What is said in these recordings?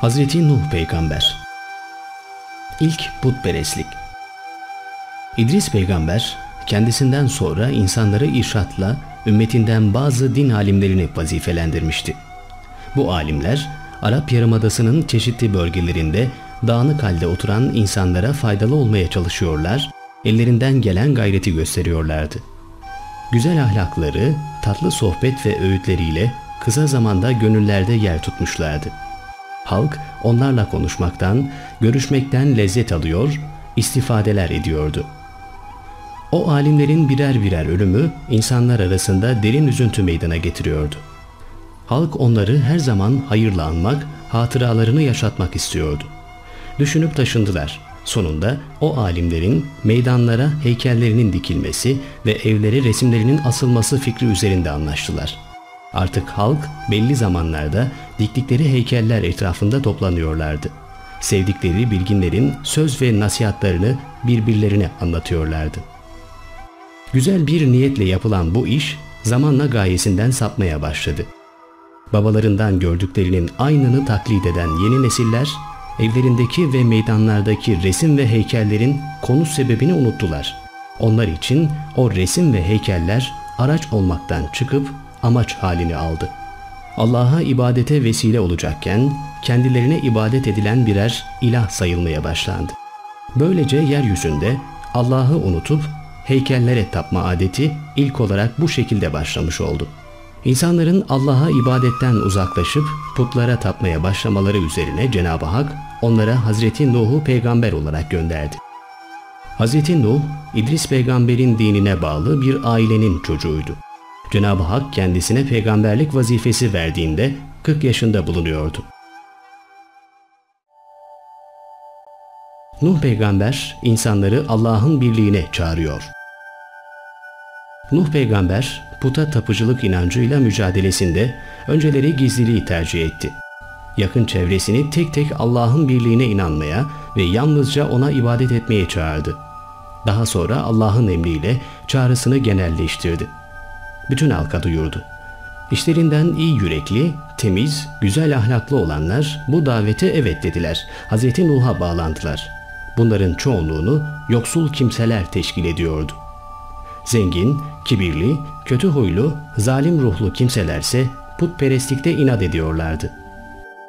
Hazreti Nuh peygamber İlk putperestlik İdris peygamber kendisinden sonra insanları irşatla ümmetinden bazı din alimlerini vazifelendirmişti. Bu alimler Arap Yarımadası'nın çeşitli bölgelerinde dağınık halde oturan insanlara faydalı olmaya çalışıyorlar, ellerinden gelen gayreti gösteriyorlardı. Güzel ahlakları, tatlı sohbet ve öğütleriyle kısa zamanda gönüllerde yer tutmuşlardı. Halk onlarla konuşmaktan, görüşmekten lezzet alıyor, istifadeler ediyordu. O alimlerin birer birer ölümü insanlar arasında derin üzüntü meydana getiriyordu. Halk onları her zaman hayırla anmak, hatıralarını yaşatmak istiyordu. Düşünüp taşındılar. Sonunda o alimlerin meydanlara heykellerinin dikilmesi ve evlere resimlerinin asılması fikri üzerinde anlaştılar. Artık halk belli zamanlarda diktikleri heykeller etrafında toplanıyorlardı. Sevdikleri bilginlerin söz ve nasihatlarını birbirlerine anlatıyorlardı. Güzel bir niyetle yapılan bu iş zamanla gayesinden sapmaya başladı. Babalarından gördüklerinin aynını taklit eden yeni nesiller evlerindeki ve meydanlardaki resim ve heykellerin konu sebebini unuttular. Onlar için o resim ve heykeller araç olmaktan çıkıp amaç halini aldı. Allah'a ibadete vesile olacakken kendilerine ibadet edilen birer ilah sayılmaya başlandı. Böylece yeryüzünde Allah'ı unutup heykellere tapma adeti ilk olarak bu şekilde başlamış oldu. İnsanların Allah'a ibadetten uzaklaşıp putlara tapmaya başlamaları üzerine Cenab-ı Hak onlara Hazreti Nuh'u peygamber olarak gönderdi. Hazreti Nuh, İdris peygamberin dinine bağlı bir ailenin çocuğuydu. Cenab-ı Hak kendisine peygamberlik vazifesi verdiğinde 40 yaşında bulunuyordu. Nuh peygamber insanları Allah'ın birliğine çağırıyor. Nuh peygamber puta tapıcılık inancıyla mücadelesinde önceleri gizliliği tercih etti. Yakın çevresini tek tek Allah'ın birliğine inanmaya ve yalnızca ona ibadet etmeye çağırdı. Daha sonra Allah'ın emriyle çağrısını genelleştirdi. Bütün halka duyurdu. İşlerinden iyi yürekli, temiz, güzel ahlaklı olanlar bu davete evet dediler. Hz. Nuh'a bağlandılar. Bunların çoğunluğunu yoksul kimseler teşkil ediyordu. Zengin, kibirli, kötü huylu, zalim ruhlu kimselerse putperestlikte inat ediyorlardı.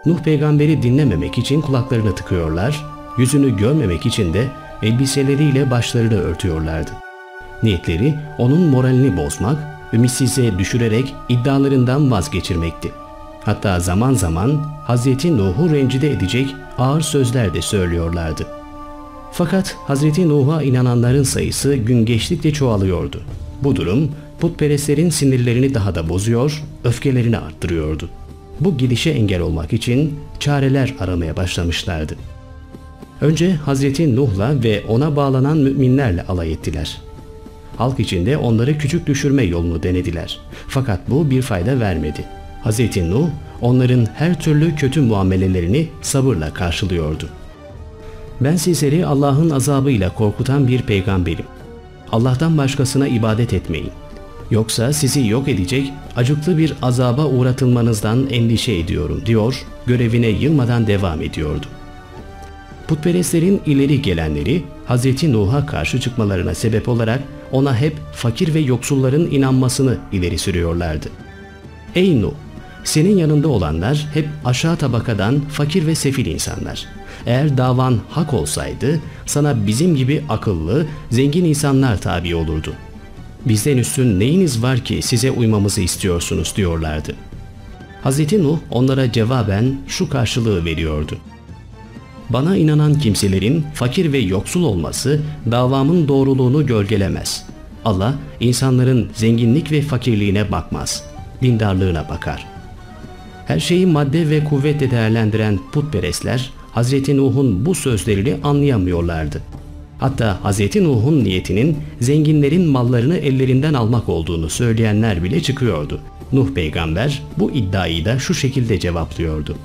Nuh peygamberi dinlememek için kulaklarını tıkıyorlar, yüzünü görmemek için de elbiseleriyle başlarını örtüyorlardı. Niyetleri onun moralini bozmak, ümitsizliğe düşürerek iddialarından vazgeçirmekti. Hatta zaman zaman Hazreti Nuh'u rencide edecek ağır sözler de söylüyorlardı. Fakat Hazreti Nuh'a inananların sayısı gün geçtikçe çoğalıyordu. Bu durum putperestlerin sinirlerini daha da bozuyor, öfkelerini arttırıyordu. Bu gidişe engel olmak için çareler aramaya başlamışlardı. Önce Hazreti Nuh'la ve ona bağlanan müminlerle alay ettiler. Halk içinde onları küçük düşürme yolunu denediler. Fakat bu bir fayda vermedi. Hazreti Nuh onların her türlü kötü muamelelerini sabırla karşılıyordu. Ben sizleri Allah'ın azabıyla korkutan bir peygamberim. Allah'tan başkasına ibadet etmeyin. Yoksa sizi yok edecek acıklı bir azaba uğratılmanızdan endişe ediyorum diyor, görevine yılmadan devam ediyordu. Putperestlerin ileri gelenleri Hz. Nuh'a karşı çıkmalarına sebep olarak ona hep fakir ve yoksulların inanmasını ileri sürüyorlardı. Ey Nuh! Senin yanında olanlar hep aşağı tabakadan fakir ve sefil insanlar. Eğer davan hak olsaydı sana bizim gibi akıllı, zengin insanlar tabi olurdu. Bizden üstün neyiniz var ki size uymamızı istiyorsunuz diyorlardı. Hz. Nuh onlara cevaben şu karşılığı veriyordu. Bana inanan kimselerin fakir ve yoksul olması davamın doğruluğunu gölgelemez. Allah insanların zenginlik ve fakirliğine bakmaz. Dindarlığına bakar. Her şeyi madde ve kuvvetle değerlendiren putperestler Hz. Nuh'un bu sözlerini anlayamıyorlardı. Hatta Hz. Nuh'un niyetinin zenginlerin mallarını ellerinden almak olduğunu söyleyenler bile çıkıyordu. Nuh peygamber bu iddiayı da şu şekilde cevaplıyordu.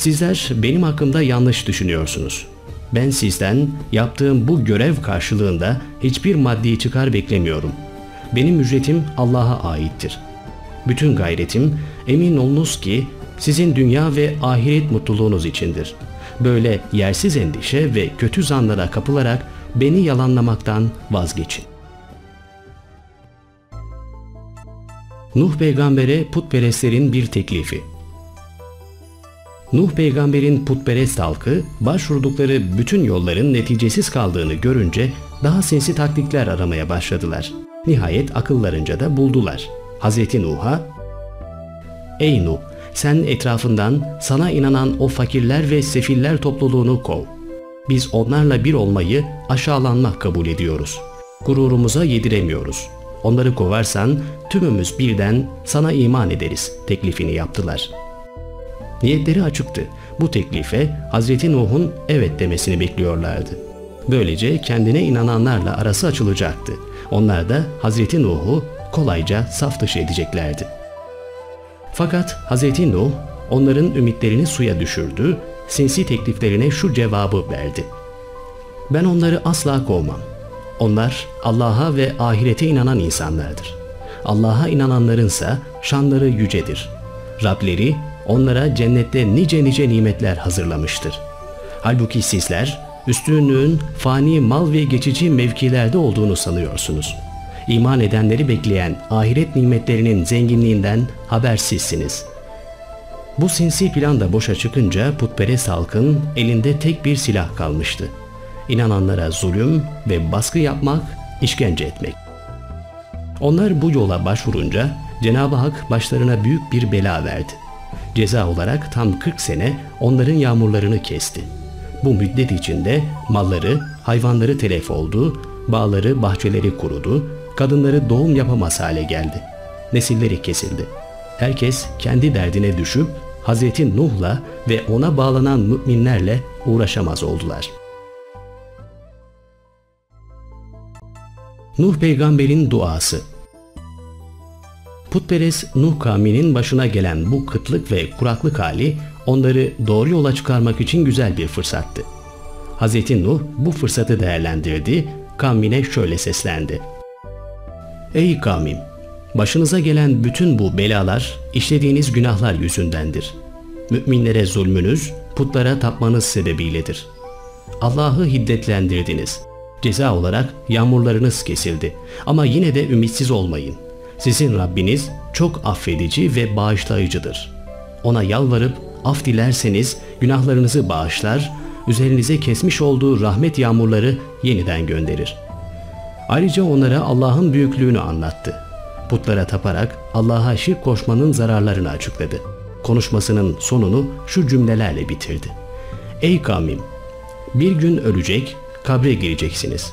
Sizler benim hakkımda yanlış düşünüyorsunuz. Ben sizden yaptığım bu görev karşılığında hiçbir maddi çıkar beklemiyorum. Benim ücretim Allah'a aittir. Bütün gayretim emin olunuz ki sizin dünya ve ahiret mutluluğunuz içindir. Böyle yersiz endişe ve kötü zanlara kapılarak beni yalanlamaktan vazgeçin. Nuh peygambere putperestlerin bir teklifi. Nuh peygamberin putperest halkı başvurdukları bütün yolların neticesiz kaldığını görünce daha sinsi taktikler aramaya başladılar. Nihayet akıllarınca da buldular. Hz. Nuh'a Ey Nuh! Sen etrafından sana inanan o fakirler ve sefiller topluluğunu kov. Biz onlarla bir olmayı aşağılanmak kabul ediyoruz. Gururumuza yediremiyoruz. Onları kovarsan tümümüz birden sana iman ederiz teklifini yaptılar. Niyetleri açıktı. Bu teklife Hazreti Nuh'un evet demesini bekliyorlardı. Böylece kendine inananlarla arası açılacaktı. Onlar da Hazreti Nuh'u kolayca saf dışı edeceklerdi. Fakat Hazreti Nuh onların ümitlerini suya düşürdü, sinsi tekliflerine şu cevabı verdi. Ben onları asla kovmam. Onlar Allah'a ve ahirete inanan insanlardır. Allah'a inananlarınsa şanları yücedir. Rableri onlara cennette nice nice nimetler hazırlamıştır. Halbuki sizler üstünlüğün fani mal ve geçici mevkilerde olduğunu sanıyorsunuz. İman edenleri bekleyen ahiret nimetlerinin zenginliğinden habersizsiniz. Bu sinsi plan da boşa çıkınca putperest halkın elinde tek bir silah kalmıştı. İnananlara zulüm ve baskı yapmak, işkence etmek. Onlar bu yola başvurunca Cenab-ı Hak başlarına büyük bir bela verdi. Ceza olarak tam 40 sene onların yağmurlarını kesti. Bu müddet içinde malları, hayvanları telef oldu, bağları, bahçeleri kurudu, kadınları doğum yapamaz hale geldi. Nesilleri kesildi. Herkes kendi derdine düşüp Hazreti Nuh'la ve ona bağlanan müminlerle uğraşamaz oldular. Nuh peygamberin duası Putperest Nuh kavminin başına gelen bu kıtlık ve kuraklık hali onları doğru yola çıkarmak için güzel bir fırsattı. Hz. Nuh bu fırsatı değerlendirdi, kavmine şöyle seslendi. Ey kavmim! Başınıza gelen bütün bu belalar işlediğiniz günahlar yüzündendir. Müminlere zulmünüz, putlara tapmanız sebebiyledir. Allah'ı hiddetlendirdiniz. Ceza olarak yağmurlarınız kesildi. Ama yine de ümitsiz olmayın. Sizin Rabbiniz çok affedici ve bağışlayıcıdır. Ona yalvarıp af dilerseniz günahlarınızı bağışlar, üzerinize kesmiş olduğu rahmet yağmurları yeniden gönderir. Ayrıca onlara Allah'ın büyüklüğünü anlattı. Putlara taparak Allah'a şirk koşmanın zararlarını açıkladı. Konuşmasının sonunu şu cümlelerle bitirdi. Ey kavmim! Bir gün ölecek, kabre gireceksiniz.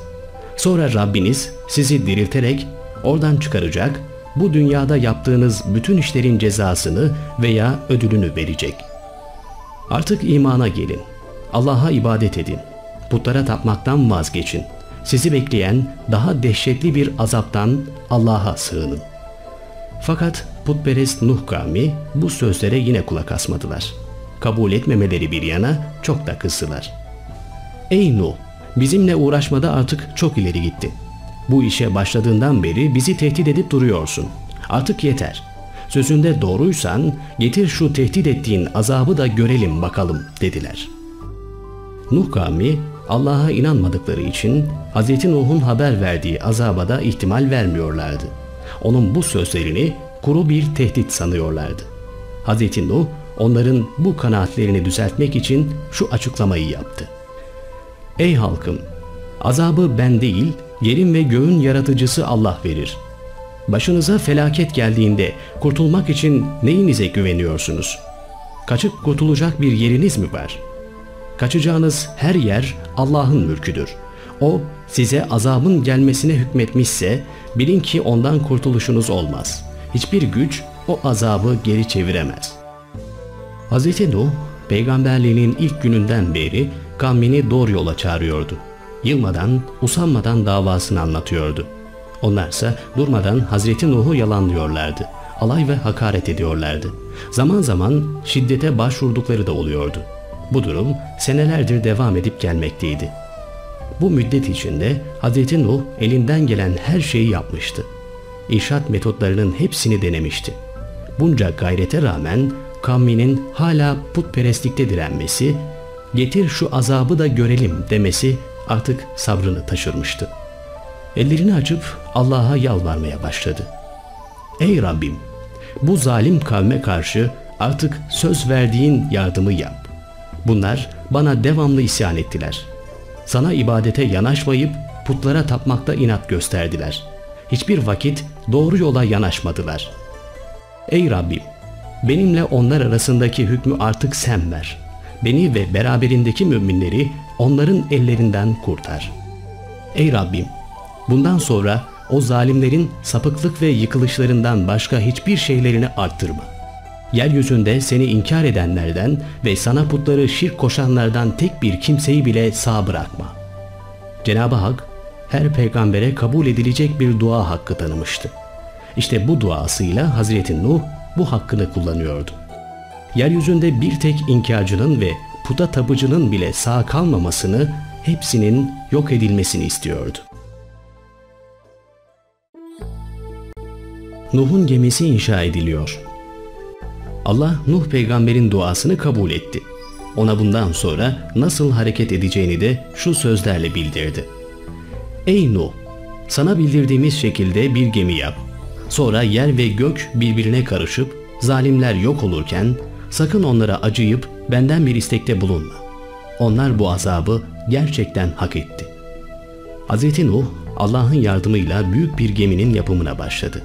Sonra Rabbiniz sizi dirilterek oradan çıkaracak, bu dünyada yaptığınız bütün işlerin cezasını veya ödülünü verecek. Artık imana gelin. Allah'a ibadet edin. Putlara tapmaktan vazgeçin. Sizi bekleyen daha dehşetli bir azaptan Allah'a sığının. Fakat putperest Nuh kavmi bu sözlere yine kulak asmadılar. Kabul etmemeleri bir yana çok da kızdılar. Ey Nuh! Bizimle uğraşmada artık çok ileri gittin. Bu işe başladığından beri bizi tehdit edip duruyorsun. Artık yeter. Sözünde doğruysan getir şu tehdit ettiğin azabı da görelim bakalım dediler. Nuh kavmi Allah'a inanmadıkları için Hz. Nuh'un haber verdiği azaba da ihtimal vermiyorlardı. Onun bu sözlerini kuru bir tehdit sanıyorlardı. Hz. Nuh onların bu kanaatlerini düzeltmek için şu açıklamayı yaptı. Ey halkım! Azabı ben değil, yerin ve göğün yaratıcısı Allah verir. Başınıza felaket geldiğinde kurtulmak için neyinize güveniyorsunuz? Kaçıp kurtulacak bir yeriniz mi var? Kaçacağınız her yer Allah'ın mülküdür. O size azabın gelmesine hükmetmişse bilin ki ondan kurtuluşunuz olmaz. Hiçbir güç o azabı geri çeviremez. Hz. Nuh, peygamberliğinin ilk gününden beri kavmini doğru yola çağırıyordu. Yılmadan, usanmadan davasını anlatıyordu. Onlarsa durmadan Hazreti Nuh'u yalanlıyorlardı. Alay ve hakaret ediyorlardı. Zaman zaman şiddete başvurdukları da oluyordu. Bu durum senelerdir devam edip gelmekteydi. Bu müddet içinde Hz. Nuh elinden gelen her şeyi yapmıştı. İrşat metotlarının hepsini denemişti. Bunca gayrete rağmen kavminin hala putperestlikte direnmesi, getir şu azabı da görelim demesi artık sabrını taşırmıştı. Ellerini açıp Allah'a yalvarmaya başladı. Ey Rabbim! Bu zalim kavme karşı artık söz verdiğin yardımı yap. Bunlar bana devamlı isyan ettiler. Sana ibadete yanaşmayıp putlara tapmakta inat gösterdiler. Hiçbir vakit doğru yola yanaşmadılar. Ey Rabbim! Benimle onlar arasındaki hükmü artık sen ver. Beni ve beraberindeki müminleri onların ellerinden kurtar. Ey Rabbim! Bundan sonra o zalimlerin sapıklık ve yıkılışlarından başka hiçbir şeylerini arttırma. Yeryüzünde seni inkar edenlerden ve sana putları şirk koşanlardan tek bir kimseyi bile sağ bırakma. Cenab-ı Hak her peygambere kabul edilecek bir dua hakkı tanımıştı. İşte bu duasıyla Hazreti Nuh bu hakkını kullanıyordu. Yeryüzünde bir tek inkarcının ve puta tapıcının bile sağ kalmamasını, hepsinin yok edilmesini istiyordu. Nuh'un gemisi inşa ediliyor. Allah Nuh peygamberin duasını kabul etti. Ona bundan sonra nasıl hareket edeceğini de şu sözlerle bildirdi. Ey Nuh! Sana bildirdiğimiz şekilde bir gemi yap. Sonra yer ve gök birbirine karışıp zalimler yok olurken sakın onlara acıyıp benden bir istekte bulunma. Onlar bu azabı gerçekten hak etti. Hz. Nuh Allah'ın yardımıyla büyük bir geminin yapımına başladı.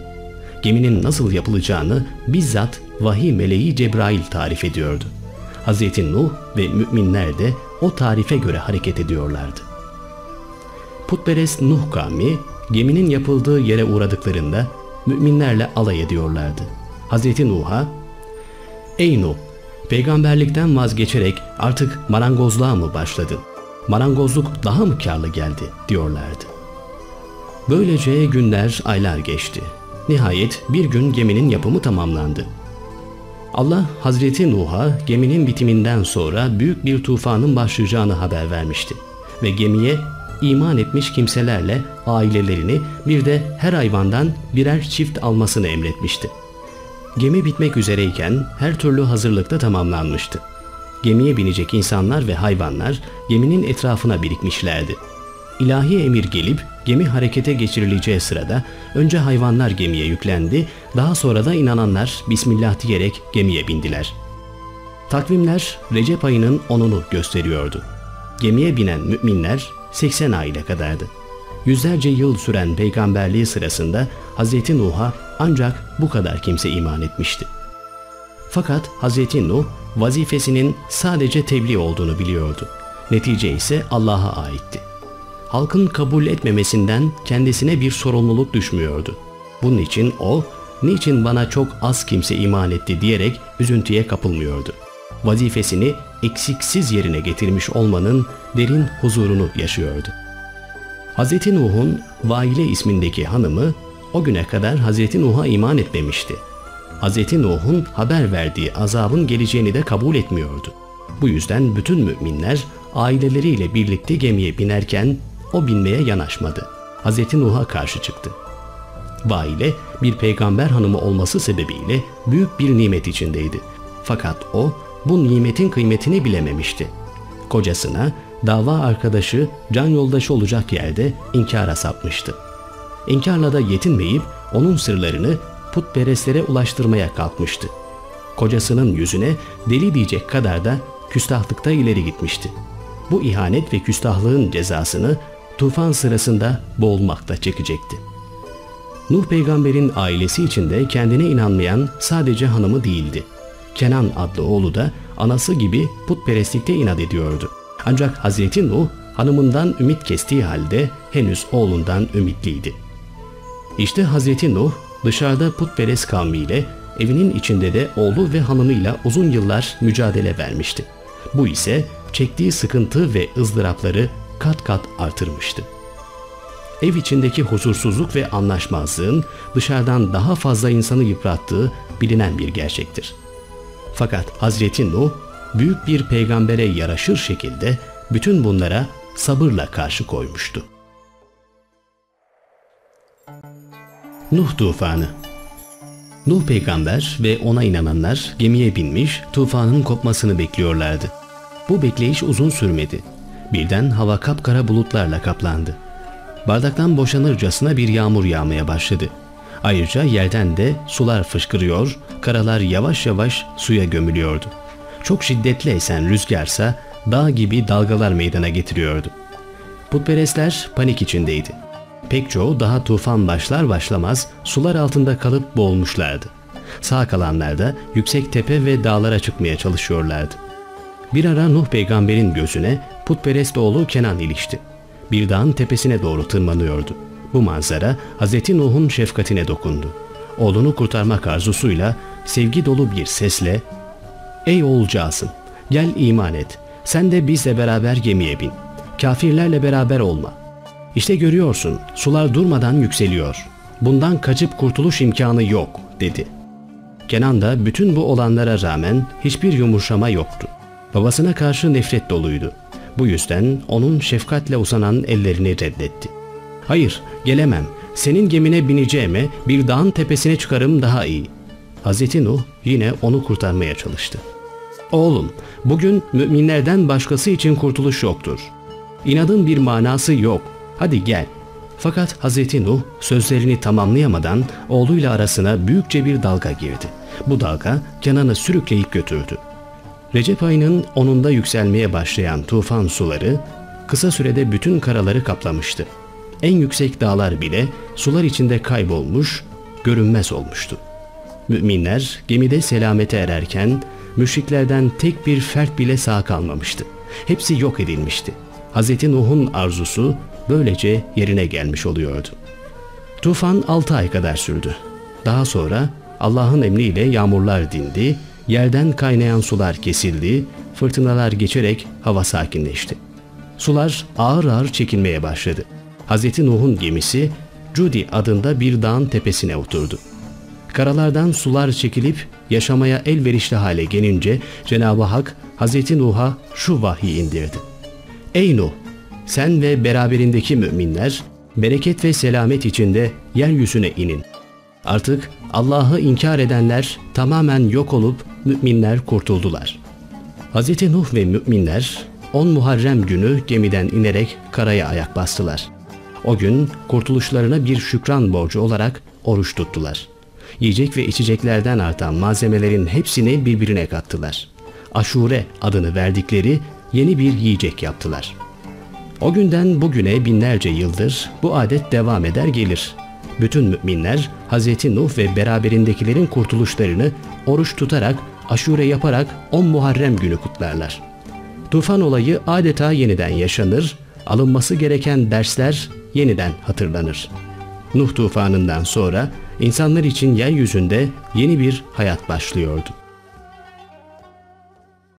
Geminin nasıl yapılacağını bizzat vahiy meleği Cebrail tarif ediyordu. Hz. Nuh ve müminler de o tarife göre hareket ediyorlardı. Putperest Nuh kavmi geminin yapıldığı yere uğradıklarında müminlerle alay ediyorlardı. Hz. Nuh'a Ey Nuh! Peygamberlikten vazgeçerek artık marangozluğa mı başladın? Marangozluk daha mı karlı geldi diyorlardı. Böylece günler, aylar geçti. Nihayet bir gün geminin yapımı tamamlandı. Allah Hazreti Nuh'a geminin bitiminden sonra büyük bir tufanın başlayacağını haber vermişti. Ve gemiye iman etmiş kimselerle ailelerini bir de her hayvandan birer çift almasını emretmişti. Gemi bitmek üzereyken her türlü hazırlıkta tamamlanmıştı. Gemiye binecek insanlar ve hayvanlar geminin etrafına birikmişlerdi. İlahi emir gelip gemi harekete geçirileceği sırada önce hayvanlar gemiye yüklendi, daha sonra da inananlar Bismillah diyerek gemiye bindiler. Takvimler Recep ayının 10'unu gösteriyordu. Gemiye binen müminler 80 aile kadardı. Yüzlerce yıl süren peygamberliği sırasında Hz. Nuh'a ancak bu kadar kimse iman etmişti. Fakat Hz. Nuh vazifesinin sadece tebliğ olduğunu biliyordu. Netice ise Allah'a aitti. Halkın kabul etmemesinden kendisine bir sorumluluk düşmüyordu. Bunun için o, niçin bana çok az kimse iman etti diyerek üzüntüye kapılmıyordu. Vazifesini eksiksiz yerine getirmiş olmanın derin huzurunu yaşıyordu. Hz. Nuh'un Vaile ismindeki hanımı o güne kadar Hz. Nuh'a iman etmemişti. Hz. Nuh'un haber verdiği azabın geleceğini de kabul etmiyordu. Bu yüzden bütün müminler aileleriyle birlikte gemiye binerken o binmeye yanaşmadı. Hz. Nuh'a karşı çıktı. Vaile bir peygamber hanımı olması sebebiyle büyük bir nimet içindeydi. Fakat o bu nimetin kıymetini bilememişti. Kocasına dava arkadaşı, can yoldaşı olacak yerde inkara sapmıştı. İnkarla da yetinmeyip onun sırlarını putperestlere ulaştırmaya kalkmıştı. Kocasının yüzüne deli diyecek kadar da küstahlıkta ileri gitmişti. Bu ihanet ve küstahlığın cezasını tufan sırasında boğulmakta çekecekti. Nuh peygamberin ailesi içinde kendine inanmayan sadece hanımı değildi. Kenan adlı oğlu da anası gibi putperestlikte inat ediyordu. Ancak Hazreti Nuh hanımından ümit kestiği halde henüz oğlundan ümitliydi. İşte Hazreti Nuh dışarıda putperest kavmiyle evinin içinde de oğlu ve hanımıyla uzun yıllar mücadele vermişti. Bu ise çektiği sıkıntı ve ızdırapları kat kat artırmıştı. Ev içindeki huzursuzluk ve anlaşmazlığın dışarıdan daha fazla insanı yıprattığı bilinen bir gerçektir. Fakat Hazreti Nuh büyük bir peygambere yaraşır şekilde bütün bunlara sabırla karşı koymuştu. Nuh tufanı Nuh peygamber ve ona inananlar gemiye binmiş tufanın kopmasını bekliyorlardı. Bu bekleyiş uzun sürmedi. Birden hava kapkara bulutlarla kaplandı. Bardaktan boşanırcasına bir yağmur yağmaya başladı. Ayrıca yerden de sular fışkırıyor, karalar yavaş yavaş suya gömülüyordu. Çok şiddetli esen rüzgarsa dağ gibi dalgalar meydana getiriyordu. Putperestler panik içindeydi. Pek çoğu daha tufan başlar başlamaz sular altında kalıp boğulmuşlardı. Sağ kalanlar da yüksek tepe ve dağlara çıkmaya çalışıyorlardı. Bir ara Nuh peygamberin gözüne putperest oğlu Kenan ilişti. Bir dağın tepesine doğru tırmanıyordu. Bu manzara Hz. Nuh'un şefkatine dokundu. Oğlunu kurtarmak arzusuyla sevgi dolu bir sesle ''Ey oğulcağızım gel iman et. Sen de bizle beraber gemiye bin. Kafirlerle beraber olma. İşte görüyorsun sular durmadan yükseliyor. Bundan kaçıp kurtuluş imkanı yok.'' dedi. Kenan da bütün bu olanlara rağmen hiçbir yumuşama yoktu. Babasına karşı nefret doluydu. Bu yüzden onun şefkatle uzanan ellerini reddetti. Hayır, gelemem. Senin gemine bineceğime bir dağın tepesine çıkarım daha iyi. Hz. Nuh yine onu kurtarmaya çalıştı. Oğlum, bugün müminlerden başkası için kurtuluş yoktur. İnadın bir manası yok. Hadi gel. Fakat Hz. Nuh sözlerini tamamlayamadan oğluyla arasına büyükçe bir dalga girdi. Bu dalga Kenan'ı sürükleyip götürdü. Recep ayının onunda yükselmeye başlayan tufan suları kısa sürede bütün karaları kaplamıştı. En yüksek dağlar bile sular içinde kaybolmuş, görünmez olmuştu. Müminler gemide selamete ererken müşriklerden tek bir fert bile sağ kalmamıştı. Hepsi yok edilmişti. Hz. Nuh'un arzusu böylece yerine gelmiş oluyordu. Tufan 6 ay kadar sürdü. Daha sonra Allah'ın emriyle yağmurlar dindi, yerden kaynayan sular kesildi, fırtınalar geçerek hava sakinleşti. Sular ağır ağır çekilmeye başladı. Hz. Nuh'un gemisi Cudi adında bir dağın tepesine oturdu. Karalardan sular çekilip yaşamaya elverişli hale gelince Cenab-ı Hak Hz. Nuh'a şu vahyi indirdi. Ey Nuh! Sen ve beraberindeki müminler bereket ve selamet içinde yeryüzüne inin. Artık Allah'ı inkar edenler tamamen yok olup müminler kurtuldular. Hz. Nuh ve müminler 10 Muharrem günü gemiden inerek karaya ayak bastılar. O gün kurtuluşlarına bir şükran borcu olarak oruç tuttular. Yiyecek ve içeceklerden artan malzemelerin hepsini birbirine kattılar. Aşure adını verdikleri yeni bir yiyecek yaptılar. O günden bugüne binlerce yıldır bu adet devam eder gelir. Bütün müminler Hz. Nuh ve beraberindekilerin kurtuluşlarını oruç tutarak, aşure yaparak 10 Muharrem günü kutlarlar. Tufan olayı adeta yeniden yaşanır, alınması gereken dersler yeniden hatırlanır. Nuh tufanından sonra insanlar için yeryüzünde yeni bir hayat başlıyordu.